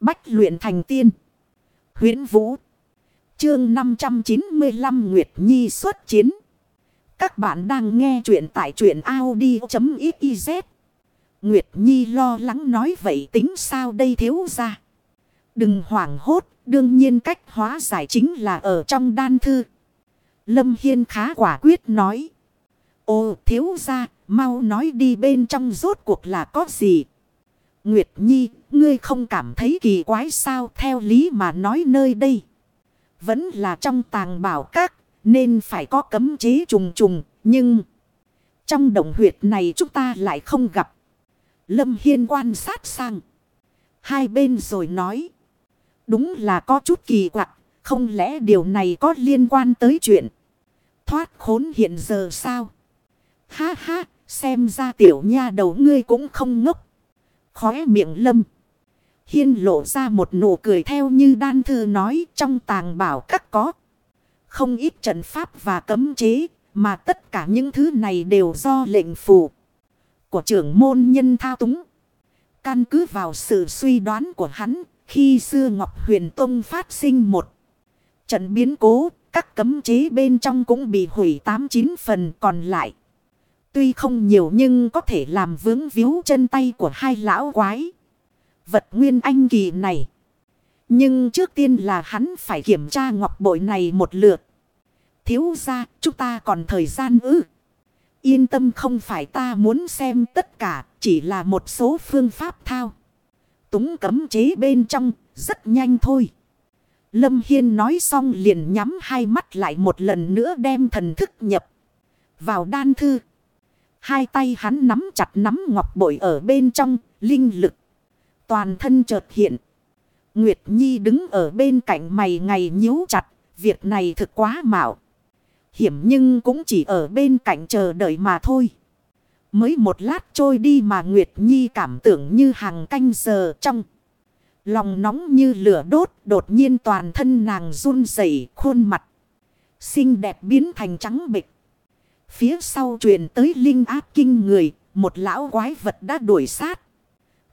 Bách luyện thành tiên. huyễn Vũ. Chương 595 Nguyệt Nhi xuất chiến. Các bạn đang nghe truyện tại truyện Audi.xyz. Nguyệt Nhi lo lắng nói vậy tính sao đây thiếu ra. Đừng hoảng hốt, đương nhiên cách hóa giải chính là ở trong đan thư. Lâm Hiên khá quả quyết nói. Ô thiếu ra, mau nói đi bên trong rốt cuộc là có gì. Nguyệt Nhi, ngươi không cảm thấy kỳ quái sao theo lý mà nói nơi đây. Vẫn là trong tàng bảo các, nên phải có cấm chế trùng trùng, nhưng... Trong động huyệt này chúng ta lại không gặp. Lâm Hiên quan sát sang. Hai bên rồi nói. Đúng là có chút kỳ quặc, không lẽ điều này có liên quan tới chuyện. Thoát khốn hiện giờ sao? Ha ha, xem ra tiểu nha đầu ngươi cũng không ngốc. Khóe miệng lâm. Hiên lộ ra một nụ cười theo như đan thư nói trong tàng bảo các có. Không ít trận pháp và cấm chế, mà tất cả những thứ này đều do lệnh phù của trưởng môn nhân thao túng. Căn cứ vào sự suy đoán của hắn, khi xưa Ngọc Huyền Tông phát sinh một trận biến cố, các cấm chế bên trong cũng bị hủy 89 phần còn lại. Tuy không nhiều nhưng có thể làm vướng víu chân tay của hai lão quái. Vật nguyên anh kỳ này. Nhưng trước tiên là hắn phải kiểm tra ngọc bội này một lượt. Thiếu ra chúng ta còn thời gian ư. Yên tâm không phải ta muốn xem tất cả. Chỉ là một số phương pháp thao. Túng cấm chế bên trong. Rất nhanh thôi. Lâm Hiên nói xong liền nhắm hai mắt lại một lần nữa đem thần thức nhập. Vào đan thư. Hai tay hắn nắm chặt nắm ngọc bội ở bên trong, linh lực. Toàn thân chợt hiện. Nguyệt Nhi đứng ở bên cạnh mày ngày nhíu chặt, việc này thực quá mạo. Hiểm nhưng cũng chỉ ở bên cạnh chờ đợi mà thôi. Mới một lát trôi đi mà Nguyệt Nhi cảm tưởng như hàng canh giờ trong. Lòng nóng như lửa đốt đột nhiên toàn thân nàng run rẩy khuôn mặt. Xinh đẹp biến thành trắng bịch. Phía sau truyền tới linh áp kinh người, một lão quái vật đã đuổi sát.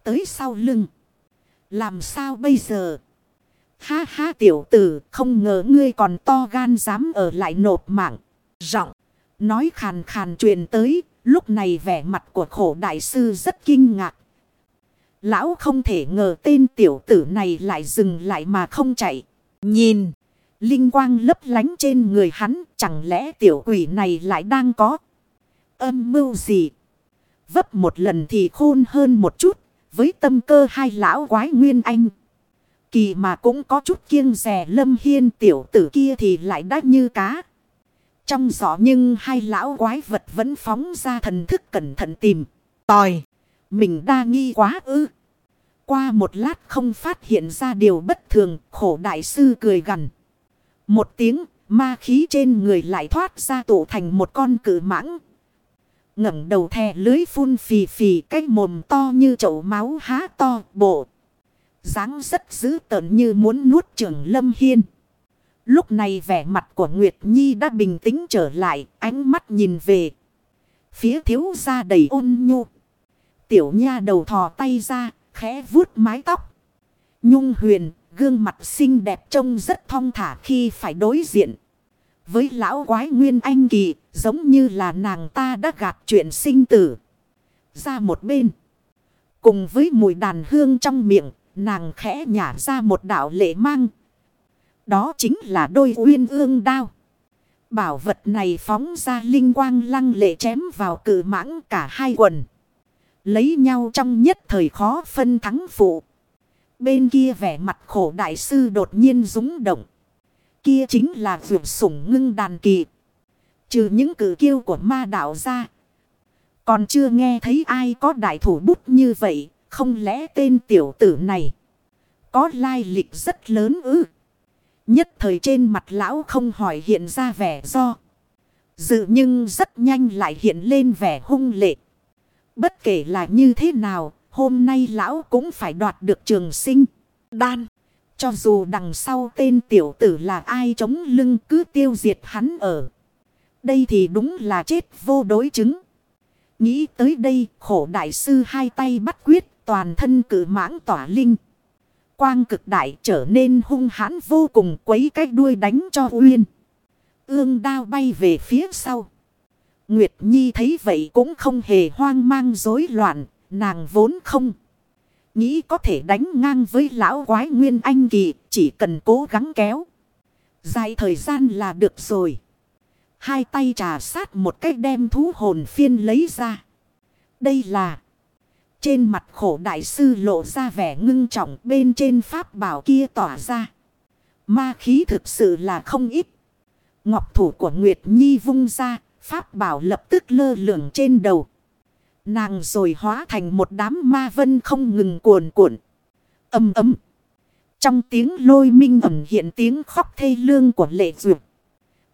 Tới sau lưng. Làm sao bây giờ? Ha ha tiểu tử, không ngờ ngươi còn to gan dám ở lại nộp mạng. Giọng, nói khàn khàn truyền tới, lúc này vẻ mặt của khổ đại sư rất kinh ngạc. Lão không thể ngờ tên tiểu tử này lại dừng lại mà không chạy. Nhìn. Linh quang lấp lánh trên người hắn, chẳng lẽ tiểu quỷ này lại đang có âm mưu gì? Vấp một lần thì khôn hơn một chút, với tâm cơ hai lão quái nguyên anh. Kỳ mà cũng có chút kiêng rẻ lâm hiên tiểu tử kia thì lại đắt như cá. Trong giỏ nhưng hai lão quái vật vẫn phóng ra thần thức cẩn thận tìm. Tòi, mình đa nghi quá ư. Qua một lát không phát hiện ra điều bất thường, khổ đại sư cười gần. Một tiếng, ma khí trên người lại thoát ra tụ thành một con cử mãng. ngẩng đầu thè lưới phun phì phì cái mồm to như chậu máu há to bộ. dáng rất dữ tợn như muốn nuốt trưởng lâm hiên. Lúc này vẻ mặt của Nguyệt Nhi đã bình tĩnh trở lại, ánh mắt nhìn về. Phía thiếu ra đầy ôn nhu. Tiểu nha đầu thò tay ra, khẽ vuốt mái tóc. Nhung huyền Gương mặt xinh đẹp trông rất thong thả khi phải đối diện. Với lão quái nguyên anh kỳ, giống như là nàng ta đã gạt chuyện sinh tử. Ra một bên. Cùng với mùi đàn hương trong miệng, nàng khẽ nhả ra một đạo lệ mang. Đó chính là đôi uyên ương đao. Bảo vật này phóng ra linh quang lăng lệ chém vào cử mãng cả hai quần. Lấy nhau trong nhất thời khó phân thắng phụ. Bên kia vẻ mặt khổ đại sư đột nhiên rúng động. Kia chính là vượt sủng ngưng đàn kỳ. Trừ những cử kiêu của ma đạo ra. Còn chưa nghe thấy ai có đại thủ bút như vậy. Không lẽ tên tiểu tử này có lai lịch rất lớn ư. Nhất thời trên mặt lão không hỏi hiện ra vẻ do. Dự nhưng rất nhanh lại hiện lên vẻ hung lệ. Bất kể là như thế nào, Hôm nay lão cũng phải đoạt được trường sinh. Đan. Cho dù đằng sau tên tiểu tử là ai chống lưng cứ tiêu diệt hắn ở. Đây thì đúng là chết vô đối chứng. Nghĩ tới đây khổ đại sư hai tay bắt quyết toàn thân cử mãng tỏa linh. quang cực đại trở nên hung hãn vô cùng quấy cái đuôi đánh cho Uyên. Ương đao bay về phía sau. Nguyệt Nhi thấy vậy cũng không hề hoang mang rối loạn, nàng vốn không. Nghĩ có thể đánh ngang với lão quái Nguyên Anh Kỳ, chỉ cần cố gắng kéo. Dài thời gian là được rồi. Hai tay trà sát một cách đem thú hồn phiên lấy ra. Đây là... Trên mặt khổ đại sư lộ ra vẻ ngưng trọng bên trên pháp bảo kia tỏa ra. Ma khí thực sự là không ít. Ngọc thủ của Nguyệt Nhi vung ra, pháp bảo lập tức lơ lửng trên đầu. Nàng rồi hóa thành một đám ma vân không ngừng cuồn cuộn. Âm ấm. Trong tiếng lôi minh ẩm hiện tiếng khóc thê lương của lệ duyệt.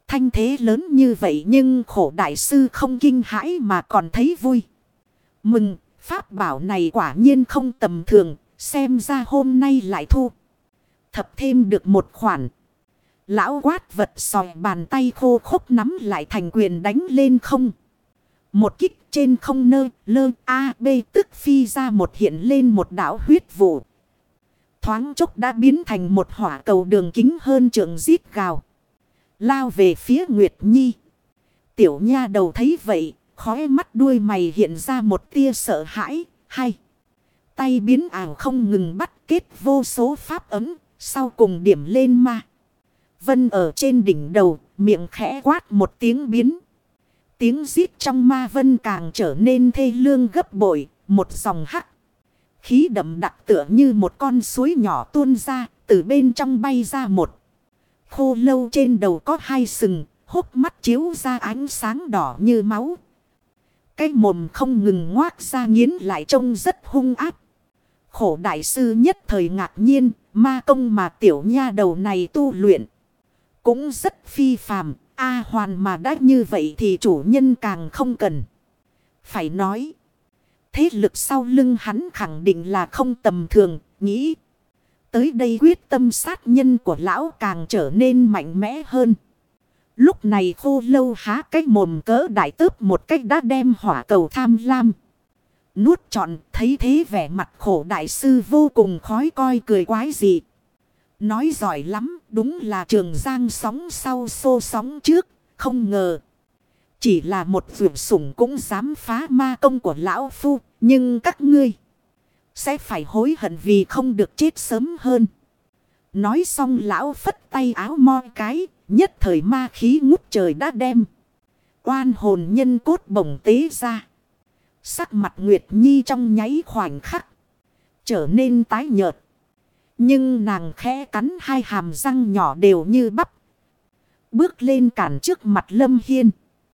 Thanh thế lớn như vậy nhưng khổ đại sư không kinh hãi mà còn thấy vui. Mừng, pháp bảo này quả nhiên không tầm thường, xem ra hôm nay lại thu. Thập thêm được một khoản. Lão quát vật sòi bàn tay khô khốc nắm lại thành quyền đánh lên không. Một kích trên không nơ lơ A B tức phi ra một hiện lên một đảo huyết vụ. Thoáng chốc đã biến thành một hỏa cầu đường kính hơn trường giết gào. Lao về phía Nguyệt Nhi. Tiểu nha đầu thấy vậy, khói mắt đuôi mày hiện ra một tia sợ hãi, hay. Tay biến ảo không ngừng bắt kết vô số pháp ấm, sau cùng điểm lên ma. Vân ở trên đỉnh đầu, miệng khẽ quát một tiếng biến. Tiếng giết trong ma vân càng trở nên thê lương gấp bội, một dòng hắc. Khí đậm đặc tựa như một con suối nhỏ tuôn ra, từ bên trong bay ra một. Khô lâu trên đầu có hai sừng, hốc mắt chiếu ra ánh sáng đỏ như máu. Cái mồm không ngừng ngoác ra nghiến lại trông rất hung áp. Khổ đại sư nhất thời ngạc nhiên, ma công mà tiểu nha đầu này tu luyện. Cũng rất phi phàm, A hoàn mà đã như vậy thì chủ nhân càng không cần. Phải nói. Thế lực sau lưng hắn khẳng định là không tầm thường, nghĩ. Tới đây quyết tâm sát nhân của lão càng trở nên mạnh mẽ hơn. Lúc này khô lâu há cái mồm cỡ đại tớp một cách đã đem hỏa cầu tham lam. Nuốt trọn thấy thế vẻ mặt khổ đại sư vô cùng khói coi cười quái dị. Nói giỏi lắm, đúng là trường giang sóng sau xô sóng trước, không ngờ. Chỉ là một vượt sủng cũng dám phá ma công của lão phu, nhưng các ngươi sẽ phải hối hận vì không được chết sớm hơn. Nói xong lão phất tay áo mo cái, nhất thời ma khí ngút trời đã đem. Oan hồn nhân cốt bổng tế ra. Sắc mặt Nguyệt Nhi trong nháy khoảnh khắc. Trở nên tái nhợt. Nhưng nàng khẽ cắn hai hàm răng nhỏ đều như bắp. Bước lên cản trước mặt Lâm Hiên.